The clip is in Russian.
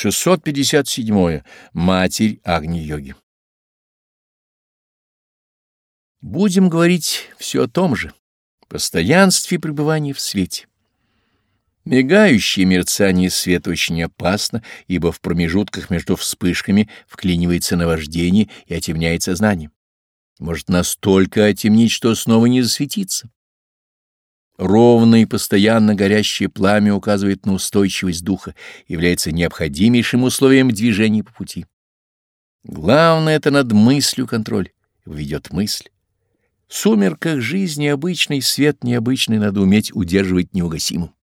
657. Матерь Агни-йоги. Будем говорить все о том же, постоянстве пребывания в свете. Мигающее мерцание света очень опасно, ибо в промежутках между вспышками вклинивается наваждение и отемняет сознание. Может настолько отемнить, что снова не засветиться. Ровное и постоянно горящее пламя указывает на устойчивость духа, является необходимейшим условием движения по пути. Главное — это над мыслью контроль, ведет мысль. В сумерках жизни обычный свет необычный надо уметь удерживать неугасимым.